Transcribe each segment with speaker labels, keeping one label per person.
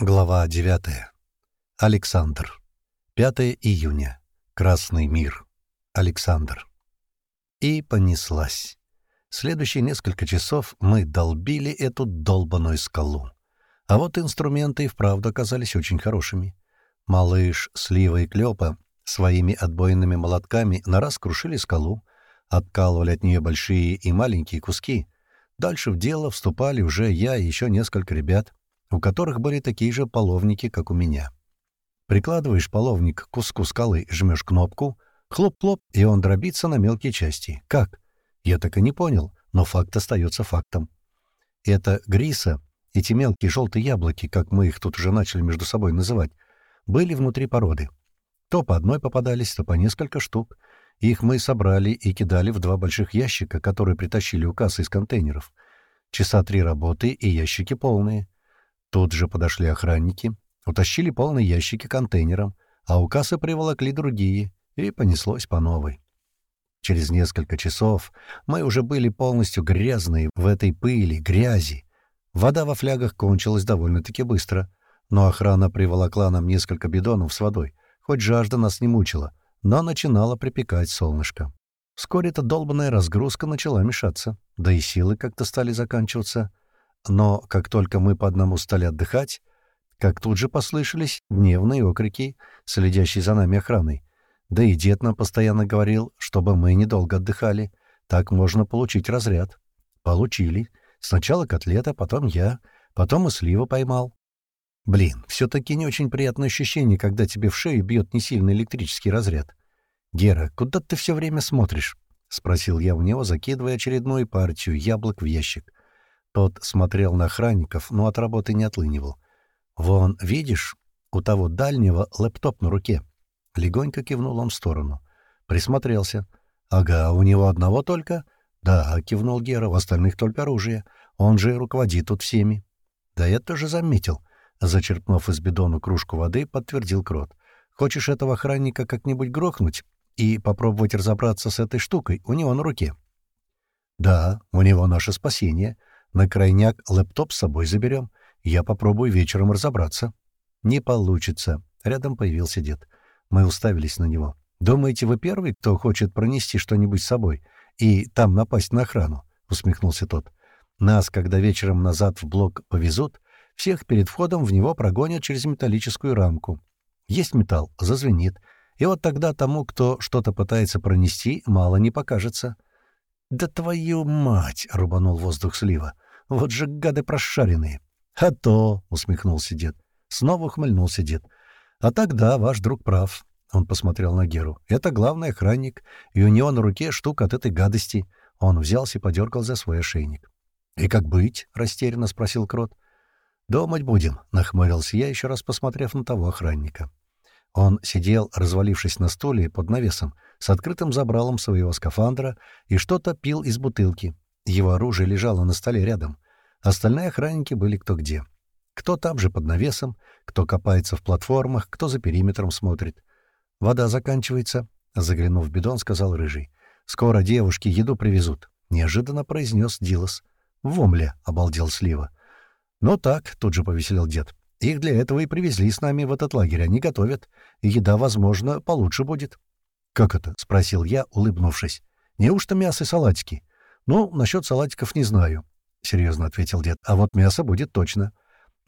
Speaker 1: Глава 9. Александр. 5 июня. Красный мир. Александр. И понеслась. Следующие несколько часов мы долбили эту долбаную скалу. А вот инструменты и вправду оказались очень хорошими. Малыш, Слива и Клёпа своими отбойными молотками на раз крушили скалу, откалывали от нее большие и маленькие куски. Дальше в дело вступали уже я и еще несколько ребят — у которых были такие же половники, как у меня. Прикладываешь половник к куску скалы, жмешь кнопку, хлоп-хлоп, и он дробится на мелкие части. Как? Я так и не понял, но факт остается фактом. Это гриса, эти мелкие желтые яблоки, как мы их тут уже начали между собой называть, были внутри породы. То по одной попадались, то по несколько штук. Их мы собрали и кидали в два больших ящика, которые притащили у кассы из контейнеров. Часа три работы и ящики полные. Тут же подошли охранники, утащили полные ящики контейнером, а у кассы приволокли другие, и понеслось по новой. Через несколько часов мы уже были полностью грязные в этой пыли, грязи. Вода во флягах кончилась довольно-таки быстро, но охрана приволокла нам несколько бидонов с водой, хоть жажда нас не мучила, но начинала припекать солнышко. Вскоре эта долбанная разгрузка начала мешаться, да и силы как-то стали заканчиваться. Но как только мы по одному стали отдыхать, как тут же послышались гневные окрики, следящие за нами охраной. Да и дед нам постоянно говорил, чтобы мы недолго отдыхали. Так можно получить разряд. Получили. Сначала котлета, потом я, потом и слива поймал. Блин, все-таки не очень приятное ощущение, когда тебе в шею бьет несильный электрический разряд. «Гера, куда ты все время смотришь?» — спросил я у него, закидывая очередную партию яблок в ящик. Тот смотрел на охранников, но от работы не отлынивал. «Вон, видишь, у того дальнего лэптоп на руке». Легонько кивнул он в сторону. Присмотрелся. «Ага, у него одного только?» «Да», — кивнул Гера, — «у остальных только оружие. Он же руководит тут всеми». «Да я тоже заметил». Зачерпнув из бидона кружку воды, подтвердил Крот. «Хочешь этого охранника как-нибудь грохнуть и попробовать разобраться с этой штукой у него на руке?» «Да, у него наше спасение. На крайняк лэптоп с собой заберем. Я попробую вечером разобраться». «Не получится». Рядом появился дед. Мы уставились на него. «Думаете, вы первый, кто хочет пронести что-нибудь с собой и там напасть на охрану?» — усмехнулся тот. «Нас, когда вечером назад в блок повезут, всех перед входом в него прогонят через металлическую рамку. Есть металл, зазвенит. И вот тогда тому, кто что-то пытается пронести, мало не покажется. «Да твою мать!» — рубанул воздух слива. «Вот же гады прошаренные!» «А то!» — усмехнулся дед. Снова ухмыльнулся дед. «А тогда ваш друг прав». Он посмотрел на Геру. «Это главный охранник, и у него на руке штука от этой гадости». Он взялся и подергал за свой ошейник. «И как быть?» — растерянно спросил Крот. «Думать будем», — нахмурился я, еще раз посмотрев на того охранника. Он сидел, развалившись на стуле под навесом, с открытым забралом своего скафандра и что-то пил из бутылки. Его оружие лежало на столе рядом. Остальные охранники были кто где. Кто там же под навесом, кто копается в платформах, кто за периметром смотрит. «Вода заканчивается», — заглянув в бидон, сказал Рыжий. «Скоро девушки еду привезут», — неожиданно произнес Дилос. «Вомля», — обалдел Слива. «Ну так», — тут же повеселил дед. «Их для этого и привезли с нами в этот лагерь. Они готовят. еда, возможно, получше будет». «Как это?» — спросил я, улыбнувшись. «Неужто мясо и салатики?» «Ну, насчет салатиков не знаю», — серьезно ответил дед. «А вот мясо будет точно.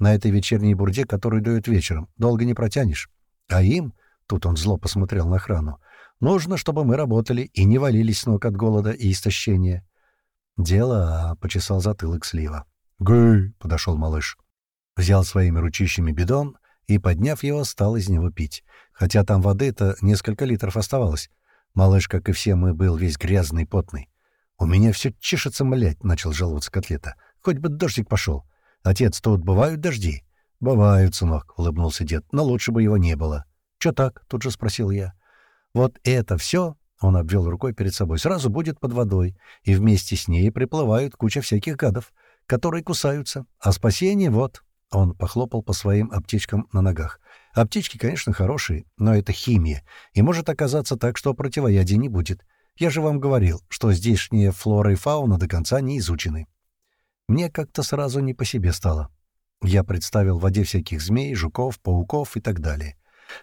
Speaker 1: На этой вечерней бурде, которую дают вечером, долго не протянешь. А им, — тут он зло посмотрел на охрану, — нужно, чтобы мы работали и не валились с ног от голода и истощения». «Дело», — почесал затылок слива. «Гэй!» — подошел малыш. Взял своими ручищами бидон и, подняв его, стал из него пить. Хотя там воды-то несколько литров оставалось. Малыш, как и все мы, был весь грязный, потный. «У меня все чешется, млять», — начал жаловаться котлета. «Хоть бы дождик пошел. Отец, тут бывают дожди?» «Бывают, сынок», — улыбнулся дед, — «но лучше бы его не было». «Чё так?» — тут же спросил я. «Вот это все, он обвел рукой перед собой, — сразу будет под водой, и вместе с ней приплывают куча всяких гадов, которые кусаются. А спасение вот...» Он похлопал по своим аптечкам на ногах. Аптечки, конечно, хорошие, но это химия, и может оказаться так, что противоядия не будет. Я же вам говорил, что здешняя флора и фауна до конца не изучены. Мне как-то сразу не по себе стало. Я представил в воде всяких змей, жуков, пауков и так далее.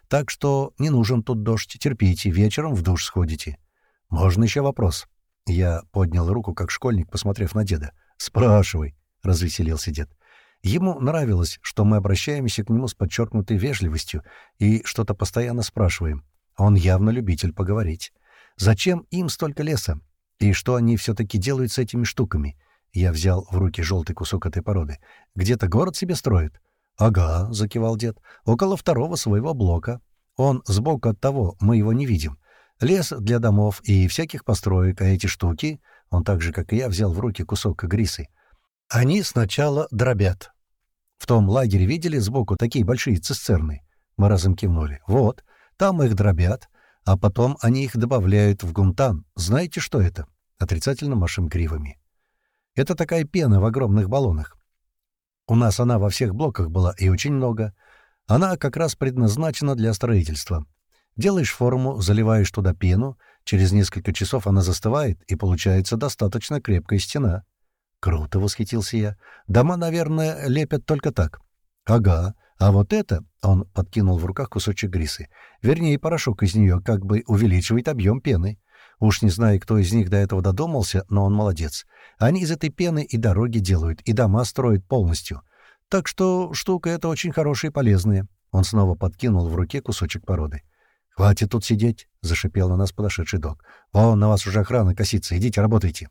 Speaker 1: Так что не нужен тут дождь, терпите, вечером в душ сходите. Можно еще вопрос? Я поднял руку, как школьник, посмотрев на деда. «Спрашивай», — развеселился дед. Ему нравилось, что мы обращаемся к нему с подчеркнутой вежливостью и что-то постоянно спрашиваем. Он явно любитель поговорить. Зачем им столько леса? И что они все-таки делают с этими штуками? Я взял в руки желтый кусок этой породы. Где-то город себе строят? «Ага», — закивал дед, — «около второго своего блока. Он сбоку от того, мы его не видим. Лес для домов и всяких построек, а эти штуки...» Он так же, как и я, взял в руки кусок грисы. «Они сначала дробят. В том лагере видели сбоку такие большие цистерны?» Мы разом кивнули. «Вот, там их дробят, а потом они их добавляют в гумтан. Знаете, что это?» Отрицательно машем кривыми. «Это такая пена в огромных баллонах. У нас она во всех блоках была, и очень много. Она как раз предназначена для строительства. Делаешь форму, заливаешь туда пену, через несколько часов она застывает, и получается достаточно крепкая стена. «Круто!» — восхитился я. «Дома, наверное, лепят только так». «Ага. А вот это...» — он подкинул в руках кусочек грисы. «Вернее, порошок из нее как бы увеличивает объем пены. Уж не знаю, кто из них до этого додумался, но он молодец. Они из этой пены и дороги делают, и дома строят полностью. Так что штука эта очень хорошая и полезная». Он снова подкинул в руке кусочек породы. «Хватит тут сидеть!» — зашипел на нас подошедший док. «Вон на вас уже охрана косится. Идите, работайте!»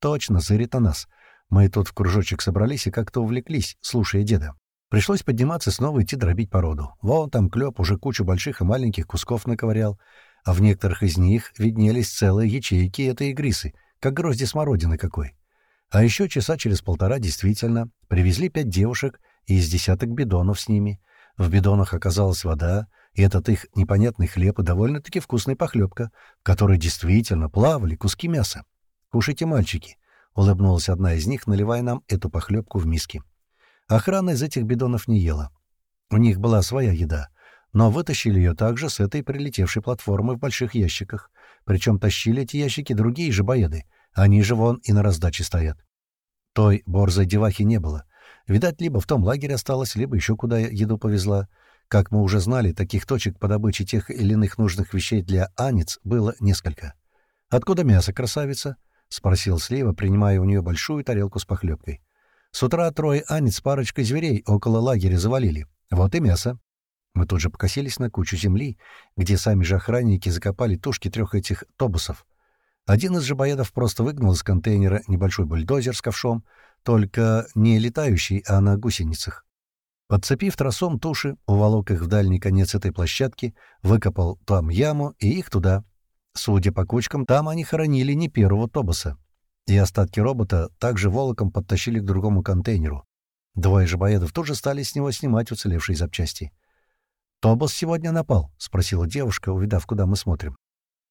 Speaker 1: «Точно, зырит на нас. Мы тут в кружочек собрались и как-то увлеклись, слушая деда. Пришлось подниматься снова идти дробить породу. Вон там клёп уже кучу больших и маленьких кусков наковырял, а в некоторых из них виднелись целые ячейки этой игрисы, как грозди смородины какой. А еще часа через полтора действительно привезли пять девушек и из десяток бидонов с ними. В бидонах оказалась вода, и этот их непонятный хлеб и довольно-таки вкусная похлебка, в которой действительно плавали куски мяса. «Кушайте, мальчики», — улыбнулась одна из них, наливая нам эту похлебку в миски. Охрана из этих бидонов не ела. У них была своя еда, но вытащили ее также с этой прилетевшей платформы в больших ящиках. Причем тащили эти ящики другие же боеды. Они же вон и на раздаче стоят. Той борзой девахи не было. Видать, либо в том лагере осталось, либо еще куда еду повезла. Как мы уже знали, таких точек по добыче тех или иных нужных вещей для анец было несколько. «Откуда мясо, красавица?» — спросил Слива, принимая у нее большую тарелку с похлебкой. «С утра трое анец с парочкой зверей около лагеря завалили. Вот и мясо». Мы тут же покосились на кучу земли, где сами же охранники закопали тушки трех этих тобусов. Один из жабоедов просто выгнал из контейнера небольшой бульдозер с ковшом, только не летающий, а на гусеницах. Подцепив тросом туши, уволок их в дальний конец этой площадки, выкопал там яму и их туда. Судя по кучкам, там они хоронили не первого Тобоса. И остатки робота также волоком подтащили к другому контейнеру. Двое жабоедов тоже стали с него снимать уцелевшие запчасти. «Тобос сегодня напал?» — спросила девушка, увидав, куда мы смотрим.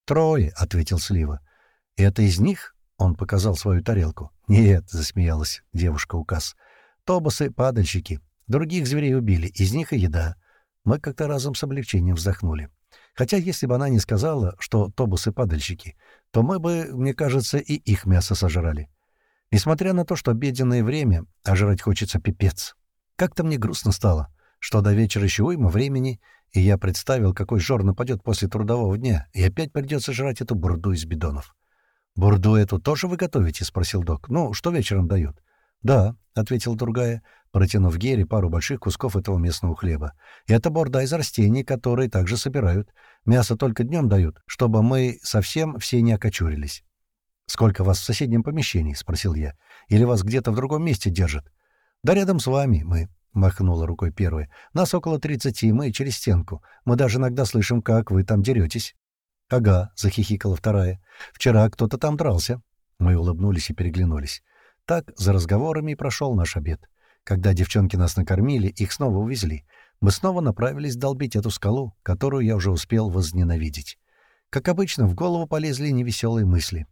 Speaker 1: «Трое», — ответил Слива. «Это из них?» — он показал свою тарелку. «Нет», — засмеялась девушка указ. «Тобосы — падальщики. Других зверей убили, из них и еда. Мы как-то разом с облегчением вздохнули. Хотя если бы она не сказала, что тобусы — падальщики, то мы бы, мне кажется, и их мясо сожрали. Несмотря на то, что обеденное время, а жрать хочется пипец. Как-то мне грустно стало, что до вечера еще уйма времени, и я представил, какой жор нападет после трудового дня, и опять придется жрать эту бурду из бидонов. «Бурду эту тоже вы готовите?» — спросил док. «Ну, что вечером дают?» «Да», — ответил другая, протянув Гере пару больших кусков этого местного хлеба. «Это борда из растений, которые также собирают. Мясо только днем дают, чтобы мы совсем все не окочурились». «Сколько вас в соседнем помещении?» — спросил я. «Или вас где-то в другом месте держат?» «Да рядом с вами мы», — махнула рукой первая. «Нас около тридцати, мы через стенку. Мы даже иногда слышим, как вы там деретесь». «Ага», — захихикала вторая. «Вчера кто-то там дрался». Мы улыбнулись и переглянулись. Так за разговорами и прошел наш обед. Когда девчонки нас накормили, их снова увезли. Мы снова направились долбить эту скалу, которую я уже успел возненавидеть. Как обычно, в голову полезли невеселые мысли.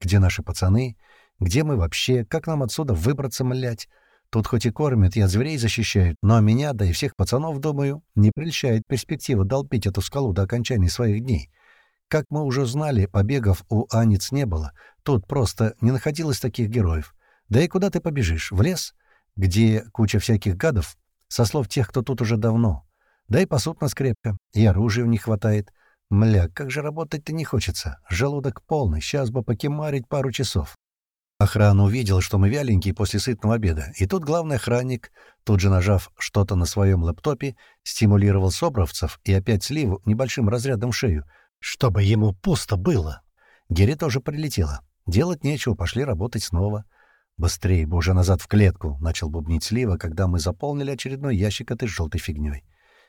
Speaker 1: Где наши пацаны? Где мы вообще? Как нам отсюда выбраться, млять? Тут хоть и кормят и от зверей защищают, но меня, да и всех пацанов, думаю, не прельщает перспектива долбить эту скалу до окончания своих дней. Как мы уже знали, побегов у Аниц не было. Тут просто не находилось таких героев. Да и куда ты побежишь? В лес? Где куча всяких гадов, со слов тех, кто тут уже давно. Да и пасут нас крепко, и оружия у них хватает. Мля, как же работать-то не хочется. Желудок полный, сейчас бы покемарить пару часов. Охрана увидела, что мы вяленькие после сытного обеда, и тут главный охранник, тут же нажав что-то на своем лэптопе, стимулировал собравцев и опять сливу небольшим разрядом в шею, чтобы ему пусто было. Гере тоже прилетела. Делать нечего, пошли работать снова. «Быстрее бы уже назад в клетку!» — начал бубнить Слива, когда мы заполнили очередной ящик этой желтой фигней.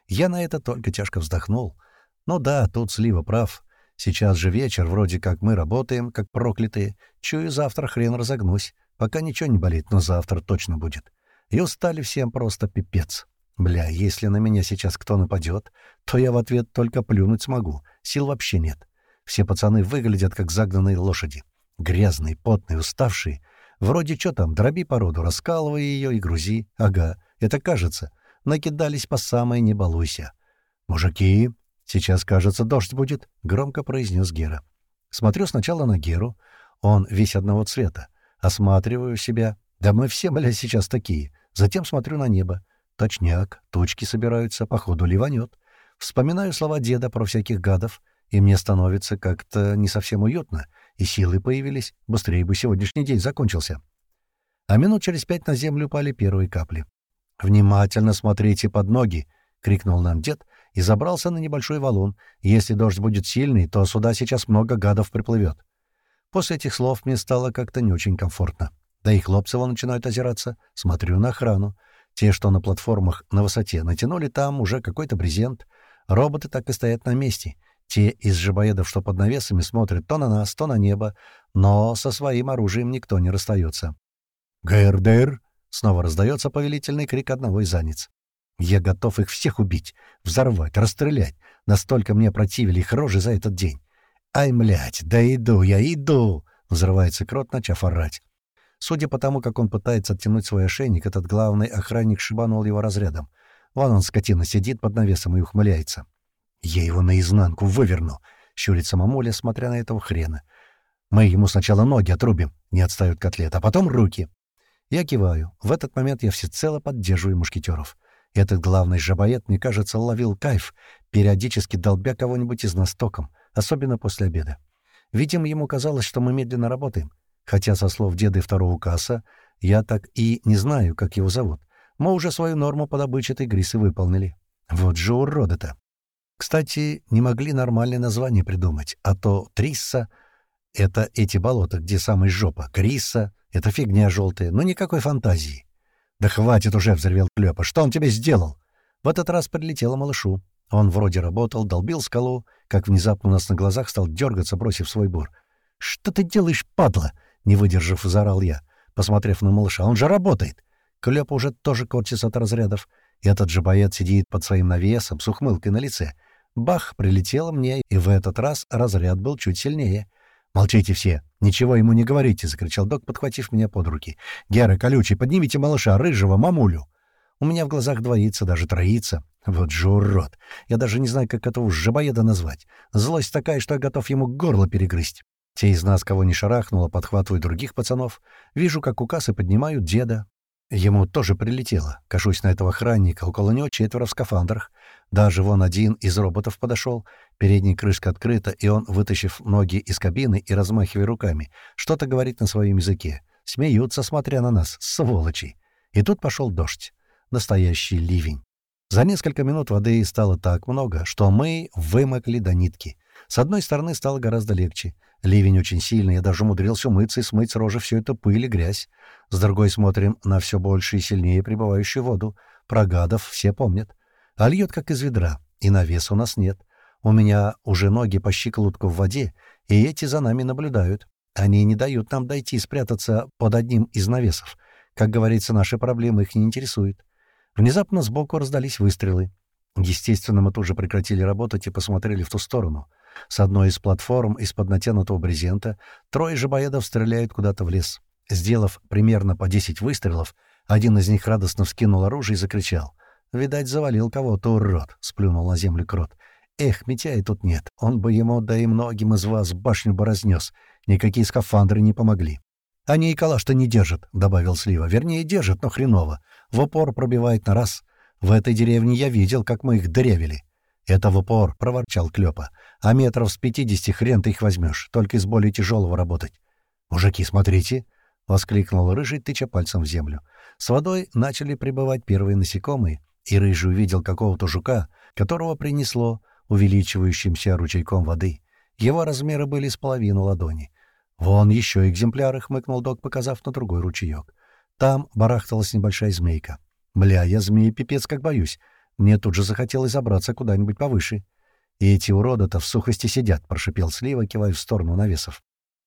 Speaker 1: Я на это только тяжко вздохнул. Ну да, тут Слива прав. Сейчас же вечер, вроде как мы работаем, как проклятые. Чую, завтра хрен разогнусь. Пока ничего не болит, но завтра точно будет. И устали всем просто пипец. Бля, если на меня сейчас кто нападет, то я в ответ только плюнуть смогу. Сил вообще нет. Все пацаны выглядят как загнанные лошади. Грязные, потные, уставшие — Вроде что там, дроби породу, раскалывай ее и грузи. Ага, это кажется. Накидались по самой не балуйся. «Мужики, сейчас, кажется, дождь будет», — громко произнес Гера. Смотрю сначала на Геру. Он весь одного цвета. Осматриваю себя. Да мы все, бля, сейчас такие. Затем смотрю на небо. Точняк, тучки собираются, походу ливанет. Вспоминаю слова деда про всяких гадов, и мне становится как-то не совсем уютно — и силы появились, быстрее бы сегодняшний день закончился. А минут через пять на землю упали первые капли. «Внимательно смотрите под ноги!» — крикнул нам дед и забрался на небольшой валун. «Если дождь будет сильный, то сюда сейчас много гадов приплывет». После этих слов мне стало как-то не очень комфортно. Да и хлопцево начинают озираться. Смотрю на охрану. Те, что на платформах на высоте, натянули там уже какой-то брезент. Роботы так и стоят на месте. Те из жабоедов, что под навесами, смотрят то на нас, то на небо, но со своим оружием никто не расстается. «ГРДР!» — снова раздается повелительный крик одного из занец. «Я готов их всех убить, взорвать, расстрелять. Настолько мне противили их рожи за этот день. Ай, млять, да иду я, иду!» — взрывается крот, начав орать. Судя по тому, как он пытается оттянуть свой ошейник, этот главный охранник шибанул его разрядом. Вон он, скотина, сидит под навесом и ухмыляется. «Я его наизнанку выверну», — щурится мамуля, смотря на этого хрена. «Мы ему сначала ноги отрубим», — не отстают котлет, «а потом руки». Я киваю. В этот момент я всецело поддерживаю мушкетеров. Этот главный жабоед, мне кажется, ловил кайф, периодически долбя кого-нибудь из нас током, особенно после обеда. Видимо, ему казалось, что мы медленно работаем. Хотя, со слов деда и второго касса, я так и не знаю, как его зовут. Мы уже свою норму по добыче этой грисы выполнили. Вот же уроды-то! Кстати, не могли нормальное название придумать, а то Трисса — это эти болота, где самая жопа, Криса — это фигня желтая, но никакой фантазии. «Да хватит уже!» — взревел Клёпа. «Что он тебе сделал?» В этот раз прилетело малышу. Он вроде работал, долбил скалу, как внезапно у нас на глазах стал дергаться, бросив свой бур. «Что ты делаешь, падла?» — не выдержав, заорал я, посмотрев на малыша. «Он же работает!» Клёпа уже тоже корчится от разрядов. Этот же боец сидит под своим навесом с ухмылкой на лице. Бах, прилетело мне, и в этот раз разряд был чуть сильнее. «Молчите все! Ничего ему не говорите!» — закричал док, подхватив меня под руки. «Гера, колючий, поднимите малыша, рыжего, мамулю!» У меня в глазах двоится, даже троится. Вот же урод! Я даже не знаю, как этого жабоеда назвать. Злость такая, что я готов ему горло перегрызть. Те из нас, кого не шарахнуло, подхватывают других пацанов. Вижу, как у кассы поднимают деда. Ему тоже прилетело. Кашусь на этого охранника. Около него четверо в скафандрах. Даже вон один из роботов подошел. Передняя крышка открыта, и он, вытащив ноги из кабины и размахивая руками, что-то говорит на своем языке. Смеются, смотря на нас, сволочи. И тут пошел дождь. Настоящий ливень. За несколько минут воды стало так много, что мы вымокли до нитки. С одной стороны стало гораздо легче. Ливень очень сильный, я даже умудрился умыться и смыть с рожи всю эту пыль и грязь. С другой смотрим на все больше и сильнее прибывающую воду. Про гадов все помнят. А льет, как из ведра, и навеса у нас нет. У меня уже ноги по щиколотку в воде, и эти за нами наблюдают. Они не дают нам дойти спрятаться под одним из навесов. Как говорится, наши проблемы их не интересуют. Внезапно сбоку раздались выстрелы. Естественно, мы тут же прекратили работать и посмотрели в ту сторону. С одной из платформ из-под натянутого брезента трое жабоедов стреляют куда-то в лес. Сделав примерно по 10 выстрелов, один из них радостно вскинул оружие и закричал. «Видать, завалил кого-то, урод!» — сплюнул на землю крот. «Эх, Митяя тут нет. Он бы ему, да и многим из вас, башню бы разнес. Никакие скафандры не помогли». «Они и калаш-то не держат», — добавил Слива. «Вернее, держат, но хреново. В упор пробивает на раз. В этой деревне я видел, как мы их дырявили». «Это в упор», — проворчал Клёпа. «А метров с пятидесяти хрен ты их возьмешь, только из более тяжелого работать». «Мужики, смотрите!» — воскликнул Рыжий, тыча пальцем в землю. С водой начали прибывать первые насекомые, и Рыжий увидел какого-то жука, которого принесло увеличивающимся ручейком воды. Его размеры были с половину ладони. «Вон еще экземпляры», — хмыкнул док, показав на другой ручеек. Там барахталась небольшая змейка. «Бля, я змеи пипец как боюсь. Мне тут же захотелось забраться куда-нибудь повыше. И эти уроды-то в сухости сидят», — прошипел Слива, кивая в сторону навесов.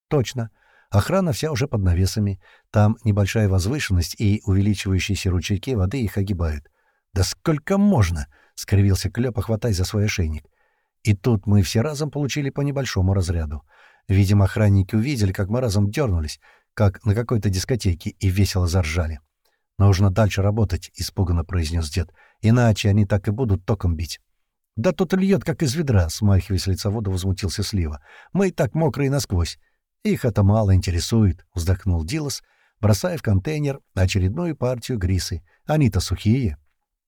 Speaker 1: «Точно. Охрана вся уже под навесами. Там небольшая возвышенность, и увеличивающиеся ручейки воды их огибают. «Да сколько можно?» — скривился Клёпа, хватаясь за свой ошейник. И тут мы все разом получили по небольшому разряду. Видимо, охранники увидели, как мы разом дернулись, как на какой-то дискотеке, и весело заржали. «Нужно дальше работать», — испуганно произнес дед. «Иначе они так и будут током бить». «Да тут льет, как из ведра», — смахивая с лица воду, возмутился Слива. «Мы и так мокрые насквозь». «Их это мало интересует», — вздохнул Дилос, бросая в контейнер очередную партию грисы. «Они-то сухие».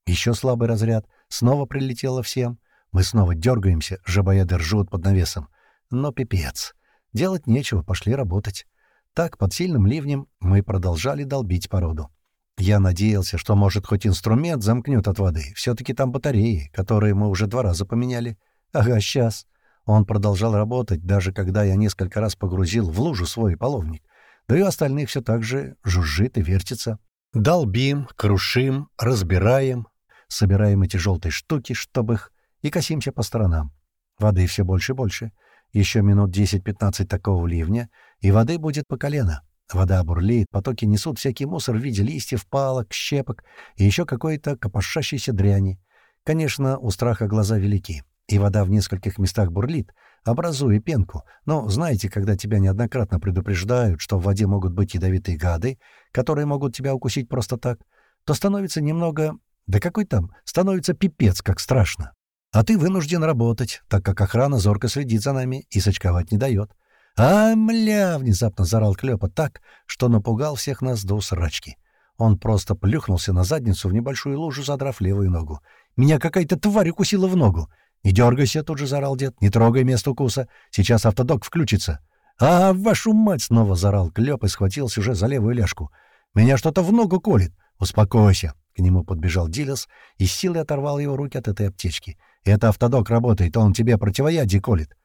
Speaker 1: Еще слабый разряд. Снова прилетело всем. Мы снова дергаемся, жабоеды ржут под навесом. Но пипец. Делать нечего, пошли работать. Так, под сильным ливнем, мы продолжали долбить породу. Я надеялся, что, может, хоть инструмент замкнет от воды. Все-таки там батареи, которые мы уже два раза поменяли. Ага, сейчас. Он продолжал работать, даже когда я несколько раз погрузил в лужу свой половник. Да и у остальных все так же жужжит и вертится. Долбим, крушим, разбираем, собираем эти желтые штуки, чтобы их... и косимся по сторонам. Воды все больше и больше. Еще минут 10-15 такого ливня, и воды будет по колено. Вода бурлит, потоки несут всякий мусор в виде листьев, палок, щепок и еще какой-то копошащейся дряни. Конечно, у страха глаза велики, и вода в нескольких местах бурлит, образуя пенку. Но знаете, когда тебя неоднократно предупреждают, что в воде могут быть ядовитые гады, которые могут тебя укусить просто так, то становится немного... Да какой там? Становится пипец, как страшно. А ты вынужден работать, так как охрана зорко следит за нами и сочковать не дает. «А, мля!» — внезапно зарал Клёпа так, что напугал всех нас до усрачки. Он просто плюхнулся на задницу в небольшую лужу, задрав левую ногу. «Меня какая-то тварь укусила в ногу!» «Не дергайся!» — тут же заорал дед. «Не трогай место укуса! Сейчас автодок включится!» «А, вашу мать!» — снова зарал Клёп и схватился уже за левую ляжку. «Меня что-то в ногу колет!» «Успокойся!» — к нему подбежал Дилес и силой оторвал его руки от этой аптечки. «Это автодок работает, он тебе противоядие колет».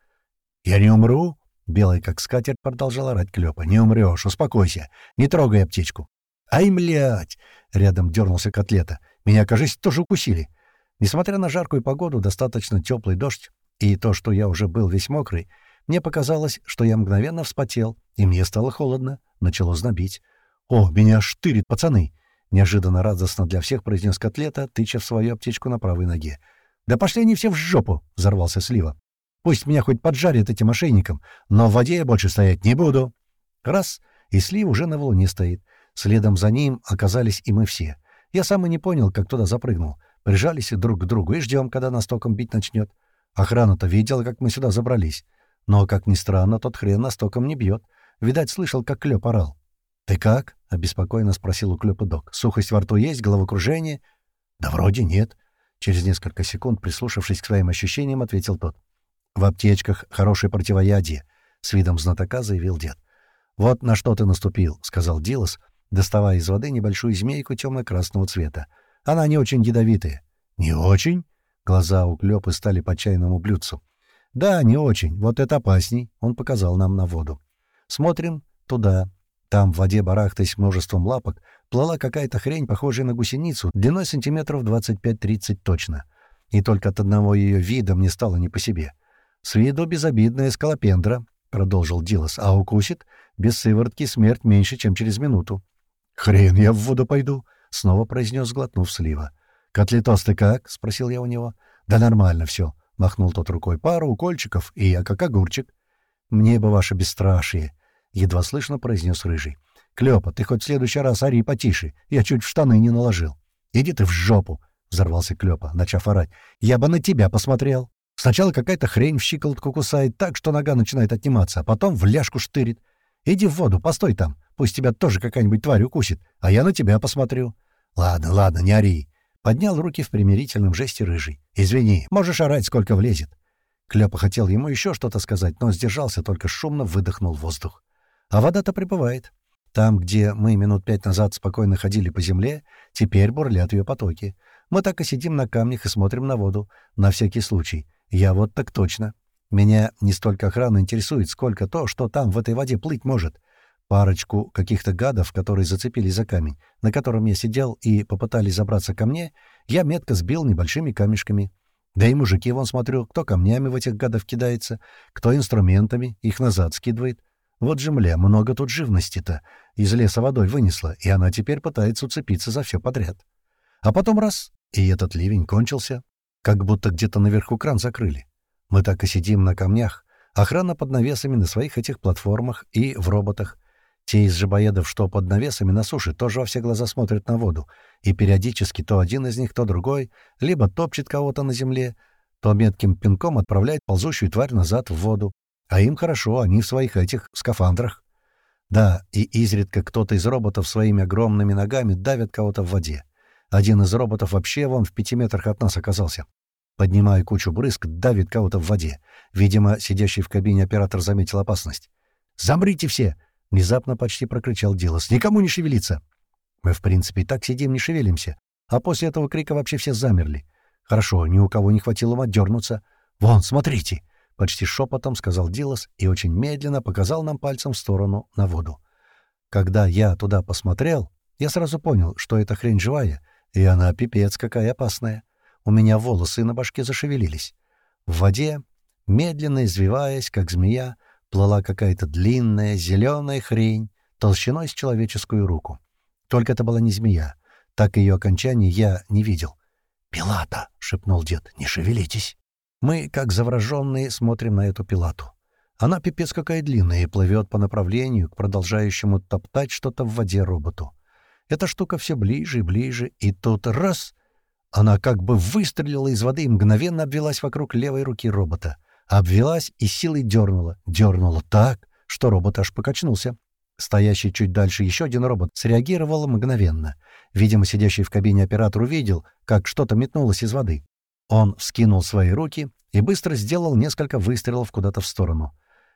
Speaker 1: «Я не умру?» — белый как скатерть продолжал орать Клёпа. «Не умрёшь, успокойся, не трогай аптечку». «Ай, млядь!» — рядом дернулся котлета. «Меня, кажется, тоже укусили». Несмотря на жаркую погоду, достаточно теплый дождь и то, что я уже был весь мокрый, мне показалось, что я мгновенно вспотел, и мне стало холодно, начало знобить. «О, меня штырит, пацаны!» — неожиданно радостно для всех произнес котлета, тыча в свою аптечку на правой ноге. «Да пошли они все в жопу!» — взорвался Слива. «Пусть меня хоть поджарят этим мошенником, но в воде я больше стоять не буду!» Раз — и Слив уже на валуне стоит. Следом за ним оказались и мы все. Я сам и не понял, как туда запрыгнул. Прижались друг к другу и ждем, когда нас током бить начнет. Охрана-то видела, как мы сюда забрались. Но, как ни странно, тот хрен нас током не бьет. Видать, слышал, как Клёп орал. «Ты как?» — обеспокоенно спросил у Клёпа док. «Сухость во рту есть? Головокружение?» «Да вроде нет». Через несколько секунд, прислушавшись к своим ощущениям, ответил тот. «В аптечках хорошее противоядие», — с видом знатока заявил дед. «Вот на что ты наступил», — сказал Дилос, доставая из воды небольшую змейку темно-красного цвета. «Она не очень ядовитая». «Не очень?» Глаза у Клёпы стали по чайному блюдцу. «Да, не очень. Вот это опасней», — он показал нам на воду. «Смотрим туда». Там в воде, барахтаясь множеством лапок, плыла какая-то хрень, похожая на гусеницу, длиной сантиметров 25-30 точно. И только от одного ее вида мне стало не по себе. «С виду безобидная скалопендра», — продолжил Дилос, — «а укусит? Без сыворотки смерть меньше, чем через минуту». «Хрен я в воду пойду», — снова произнес, глотнув слива. «Котлетос ты как?» — спросил я у него. «Да нормально все», — махнул тот рукой. «Пару укольчиков, и я как огурчик». «Мне бы ваше бесстрашие», — едва слышно произнес Рыжий. «Клёпа, ты хоть в следующий раз ори потише. Я чуть в штаны не наложил». «Иди ты в жопу!» — взорвался Клёпа, начав орать. «Я бы на тебя посмотрел. Сначала какая-то хрень в щиколотку кусает так, что нога начинает отниматься, а потом в ляжку штырит. Иди в воду, постой там. Пусть тебя тоже какая-нибудь тварь укусит, а я на тебя посмотрю». «Ладно, ладно, не ори». Поднял руки в примирительном жесте рыжий. «Извини, можешь орать, сколько влезет». Клёпа хотел ему еще что-то сказать, но сдержался, только шумно выдохнул воздух. А вода-то прибывает. Там, где мы минут пять назад спокойно ходили по земле, теперь бурлят ее потоки. Мы так и сидим на камнях и смотрим на воду. На всякий случай. Я вот так точно. Меня не столько охрана интересует, сколько то, что там в этой воде плыть может. Парочку каких-то гадов, которые зацепились за камень, на котором я сидел и попытались забраться ко мне, я метко сбил небольшими камешками. Да и мужики, вон смотрю, кто камнями в этих гадов кидается, кто инструментами, их назад скидывает. Вот же, мля, много тут живности-то. Из леса водой вынесла, и она теперь пытается уцепиться за все подряд. А потом раз — и этот ливень кончился. Как будто где-то наверху кран закрыли. Мы так и сидим на камнях. Охрана под навесами на своих этих платформах и в роботах. Те из жабоедов, что под навесами на суше, тоже во все глаза смотрят на воду, и периодически то один из них, то другой либо топчет кого-то на земле, то метким пинком отправляет ползущую тварь назад в воду. А им хорошо, они в своих этих скафандрах. Да, и изредка кто-то из роботов своими огромными ногами давит кого-то в воде. Один из роботов вообще вон в пяти метрах от нас оказался. Поднимая кучу брызг, давит кого-то в воде. Видимо, сидящий в кабине оператор заметил опасность. «Замрите все!» — внезапно почти прокричал Дилос. «Никому не шевелиться!» Мы, в принципе, и так сидим, не шевелимся. А после этого крика вообще все замерли. Хорошо, ни у кого не хватило ума дернуться. «Вон, смотрите!» — почти шепотом сказал Дилос и очень медленно показал нам пальцем в сторону на воду. Когда я туда посмотрел, я сразу понял, что эта хрень живая, и она пипец какая опасная. У меня волосы на башке зашевелились. В воде, медленно извиваясь, как змея, плыла какая-то длинная зеленая хрень толщиной с человеческую руку. Только это была не змея. Так ее окончание я не видел. «Пилата!» — шепнул дед. «Не шевелитесь!» Мы, как завраженные, смотрим на эту пилату. Она пипец какая длинная и плывет по направлению к продолжающему топтать что-то в воде роботу. Эта штука все ближе и ближе, и тут раз она как бы выстрелила из воды и мгновенно обвелась вокруг левой руки робота. Обвелась и силой дернула. Дернула так, что робот аж покачнулся. Стоящий чуть дальше еще один робот среагировал мгновенно. Видимо, сидящий в кабине оператор увидел, как что-то метнулось из воды. Он вскинул свои руки и быстро сделал несколько выстрелов куда-то в сторону.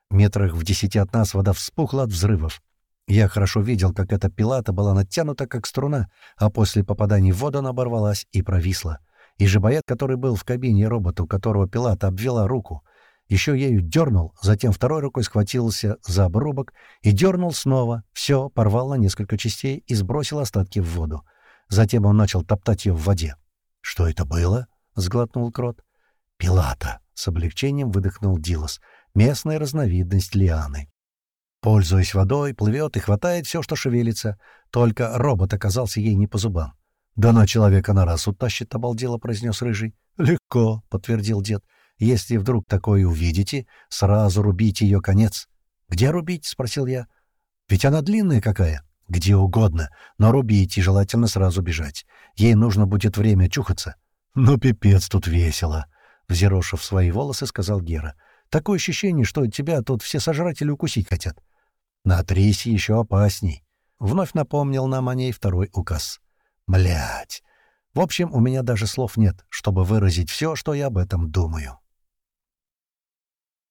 Speaker 1: Метрах в десяти от нас вода вспухла от взрывов. Я хорошо видел, как эта пилата была натянута, как струна, а после попадания в воду она оборвалась и провисла. И жабоед, который был в кабине робота, у которого пилата обвела руку, еще ею дернул, затем второй рукой схватился за обрубок и дернул снова, все, порвал на несколько частей и сбросил остатки в воду. Затем он начал топтать ее в воде. «Что это было?» — сглотнул Крот. «Пилата!» — с облегчением выдохнул Дилос. «Местная разновидность лианы». Пользуясь водой, плывет и хватает все, что шевелится. Только робот оказался ей не по зубам. «Да на человека на раз утащит», — обалдело произнес Рыжий. «Легко», — подтвердил дед. «Если вдруг такое увидите, сразу рубите ее конец». «Где рубить?» — спросил я. «Ведь она длинная какая». «Где угодно, но рубите, желательно сразу бежать. Ей нужно будет время чухаться». «Ну, пипец, тут весело», — взъерошив свои волосы, сказал Гера. «Такое ощущение, что тебя тут все сожратели укусить хотят». На Трисе еще опасней. Вновь напомнил нам о ней второй указ. Млять. В общем, у меня даже слов нет, чтобы выразить все, что я об этом думаю.